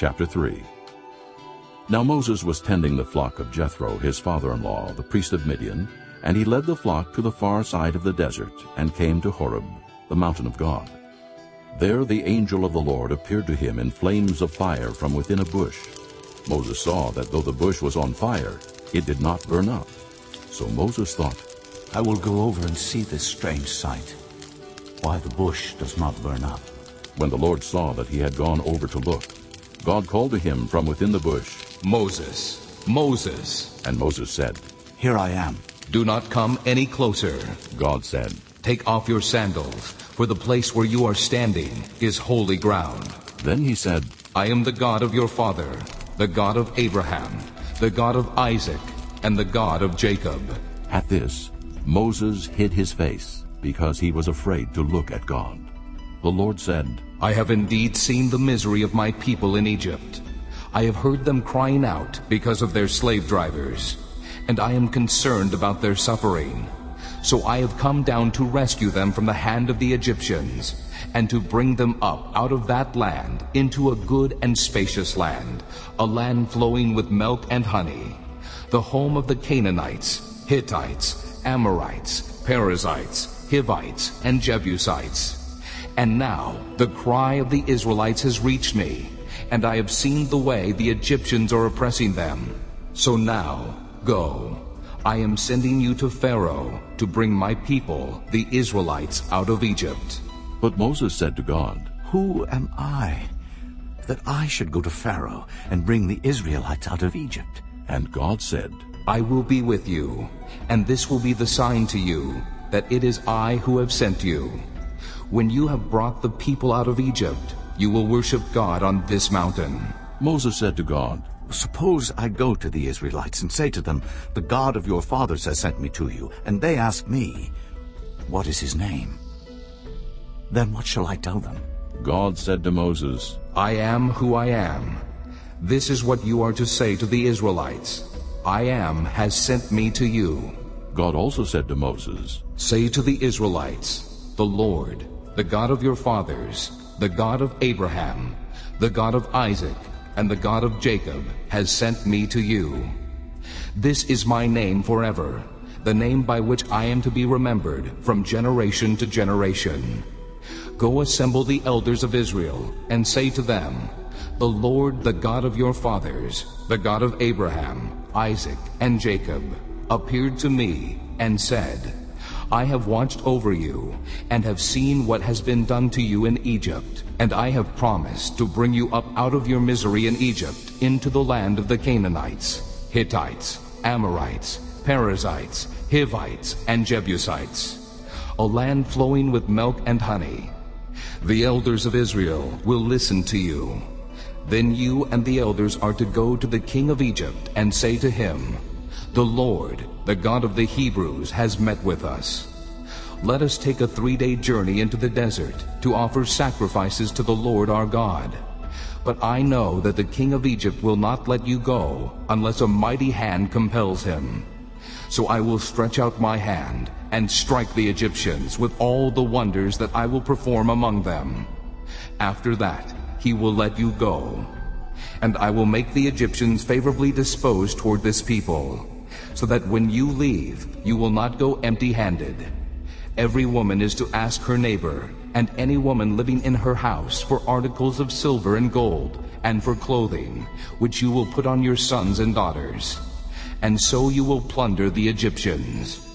Chapter 3 Now Moses was tending the flock of Jethro, his father-in-law, the priest of Midian, and he led the flock to the far side of the desert and came to Horeb, the mountain of God. There the angel of the Lord appeared to him in flames of fire from within a bush. Moses saw that though the bush was on fire, it did not burn up. So Moses thought, I will go over and see this strange sight, why the bush does not burn up. When the Lord saw that he had gone over to look, God called to him from within the bush, Moses, Moses. And Moses said, Here I am. Do not come any closer. God said, Take off your sandals, for the place where you are standing is holy ground. Then he said, I am the God of your father, the God of Abraham, the God of Isaac, and the God of Jacob. At this, Moses hid his face, because he was afraid to look at God. The Lord said, I have indeed seen the misery of my people in Egypt. I have heard them crying out because of their slave drivers, and I am concerned about their suffering. So I have come down to rescue them from the hand of the Egyptians, and to bring them up out of that land into a good and spacious land, a land flowing with milk and honey, the home of the Canaanites, Hittites, Amorites, Perizzites, Hivites, and Jebusites. And now the cry of the Israelites has reached me, and I have seen the way the Egyptians are oppressing them. So now, go. I am sending you to Pharaoh to bring my people, the Israelites, out of Egypt. But Moses said to God, Who am I, that I should go to Pharaoh and bring the Israelites out of Egypt? And God said, I will be with you, and this will be the sign to you, that it is I who have sent you. When you have brought the people out of Egypt, you will worship God on this mountain. Moses said to God, Suppose I go to the Israelites and say to them, The God of your fathers has sent me to you, and they ask me, What is his name? Then what shall I tell them? God said to Moses, I am who I am. This is what you are to say to the Israelites. I am has sent me to you. God also said to Moses, Say to the Israelites, The Lord, the God of your fathers, the God of Abraham, the God of Isaac, and the God of Jacob, has sent me to you. This is my name forever, the name by which I am to be remembered from generation to generation. Go assemble the elders of Israel, and say to them, The Lord, the God of your fathers, the God of Abraham, Isaac, and Jacob, appeared to me and said, I have watched over you, and have seen what has been done to you in Egypt, and I have promised to bring you up out of your misery in Egypt into the land of the Canaanites, Hittites, Amorites, Perizzites, Hivites, and Jebusites, a land flowing with milk and honey. The elders of Israel will listen to you. Then you and the elders are to go to the king of Egypt and say to him, The Lord, the God of the Hebrews, has met with us. Let us take a three-day journey into the desert to offer sacrifices to the Lord our God. But I know that the king of Egypt will not let you go unless a mighty hand compels him. So I will stretch out my hand and strike the Egyptians with all the wonders that I will perform among them. After that he will let you go. And I will make the Egyptians favorably disposed toward this people so that when you leave, you will not go empty-handed. Every woman is to ask her neighbor, and any woman living in her house, for articles of silver and gold, and for clothing, which you will put on your sons and daughters. And so you will plunder the Egyptians.